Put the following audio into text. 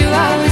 you are.